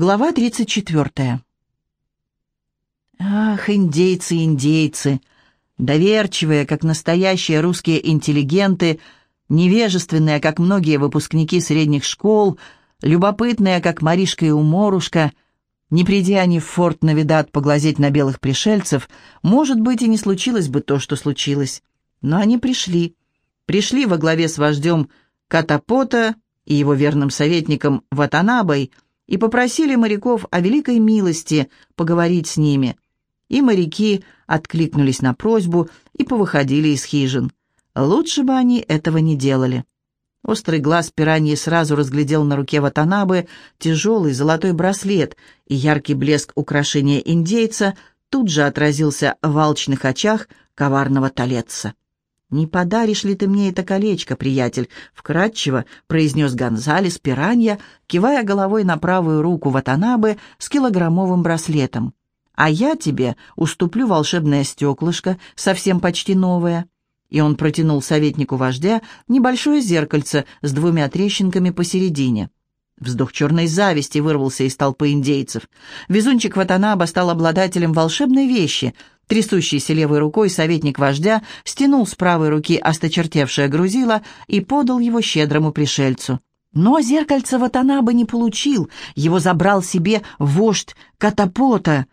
Глава 34. Ах, индейцы, индейцы, доверчивые, как настоящие русские интеллигенты, невежественные, как многие выпускники средних школ, любопытные, как Маришка и Уморушка, не придя они в форт Навидат поглазеть на белых пришельцев, может быть, и не случилось бы то, что случилось. Но они пришли. Пришли во главе с вождем Катапота и его верным советником Ватанабой – и попросили моряков о великой милости поговорить с ними. И моряки откликнулись на просьбу и повыходили из хижин. Лучше бы они этого не делали. Острый глаз пираньи сразу разглядел на руке Ватанабы тяжелый золотой браслет, и яркий блеск украшения индейца тут же отразился в алчных очах коварного талетца. «Не подаришь ли ты мне это колечко, приятель?» — вкратчиво произнес Гонзалес Пиранья, кивая головой на правую руку Ватанабы с килограммовым браслетом. «А я тебе уступлю волшебное стеклышко, совсем почти новое». И он протянул советнику вождя небольшое зеркальце с двумя трещинками посередине. Вздох черной зависти вырвался из толпы индейцев. Везунчик Ватанаба стал обладателем волшебной вещи — Трясущийся левой рукой советник вождя стянул с правой руки осточертевшее грузило и подал его щедрому пришельцу. Но зеркальце Ватанаба не получил, его забрал себе вождь Катапота.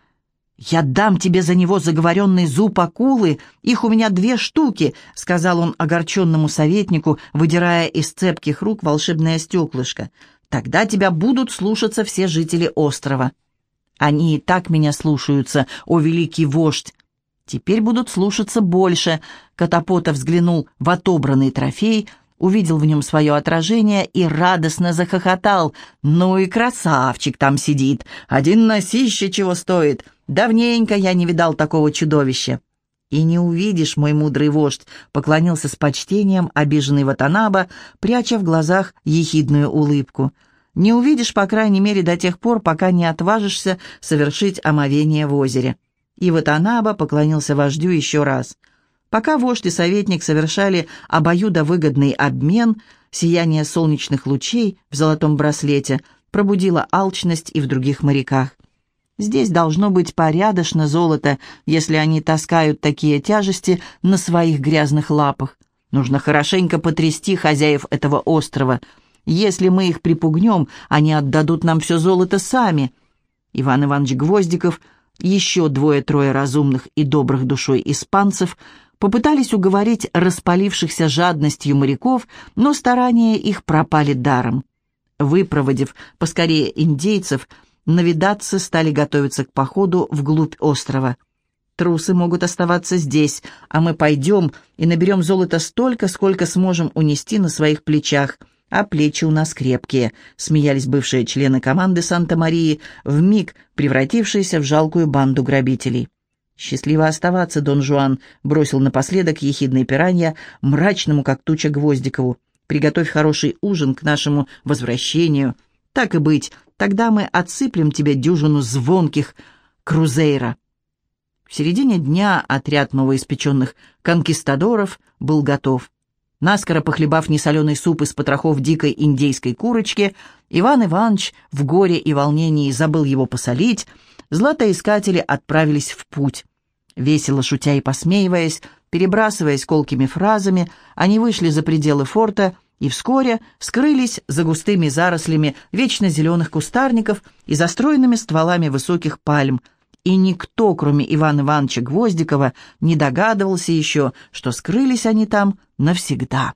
«Я дам тебе за него заговоренный зуб акулы, их у меня две штуки», — сказал он огорченному советнику, выдирая из цепких рук волшебное стеклышко. «Тогда тебя будут слушаться все жители острова». «Они и так меня слушаются, о великий вождь!» Теперь будут слушаться больше. Катапота взглянул в отобранный трофей, увидел в нем свое отражение и радостно захохотал. «Ну и красавчик там сидит! Один носище чего стоит! Давненько я не видал такого чудовища!» «И не увидишь, мой мудрый вождь», — поклонился с почтением обиженный Ватанаба, пряча в глазах ехидную улыбку. «Не увидишь, по крайней мере, до тех пор, пока не отважишься совершить омовение в озере». И Ватанаба поклонился вождю еще раз. Пока вождь и советник совершали обоюдовыгодный обмен, сияние солнечных лучей в золотом браслете пробудило алчность и в других моряках. Здесь должно быть порядочно золото, если они таскают такие тяжести на своих грязных лапах. Нужно хорошенько потрясти хозяев этого острова. Если мы их припугнем, они отдадут нам все золото сами. Иван Иванович Гвоздиков – еще двое-трое разумных и добрых душой испанцев попытались уговорить распалившихся жадностью моряков, но старания их пропали даром. Выпроводив поскорее индейцев, навидаться стали готовиться к походу вглубь острова. Трусы могут оставаться здесь, а мы пойдем и наберем золота столько, сколько сможем унести на своих плечах – а плечи у нас крепкие», — смеялись бывшие члены команды Санта-Марии, вмиг превратившиеся в жалкую банду грабителей. «Счастливо оставаться, Дон Жуан», — бросил напоследок ехидный пиранья, мрачному, как туча Гвоздикову. «Приготовь хороший ужин к нашему возвращению. Так и быть, тогда мы отсыплем тебе дюжину звонких крузейра». В середине дня отряд новоиспеченных конкистадоров был готов. Наскоро похлебав несоленый суп из потрохов дикой индейской курочки, Иван Иванович в горе и волнении забыл его посолить, златоискатели отправились в путь. Весело шутя и посмеиваясь, перебрасываясь колкими фразами, они вышли за пределы форта и вскоре скрылись за густыми зарослями вечно зеленых кустарников и застроенными стволами высоких пальм – и никто, кроме Ивана Ивановича Гвоздикова, не догадывался еще, что скрылись они там навсегда.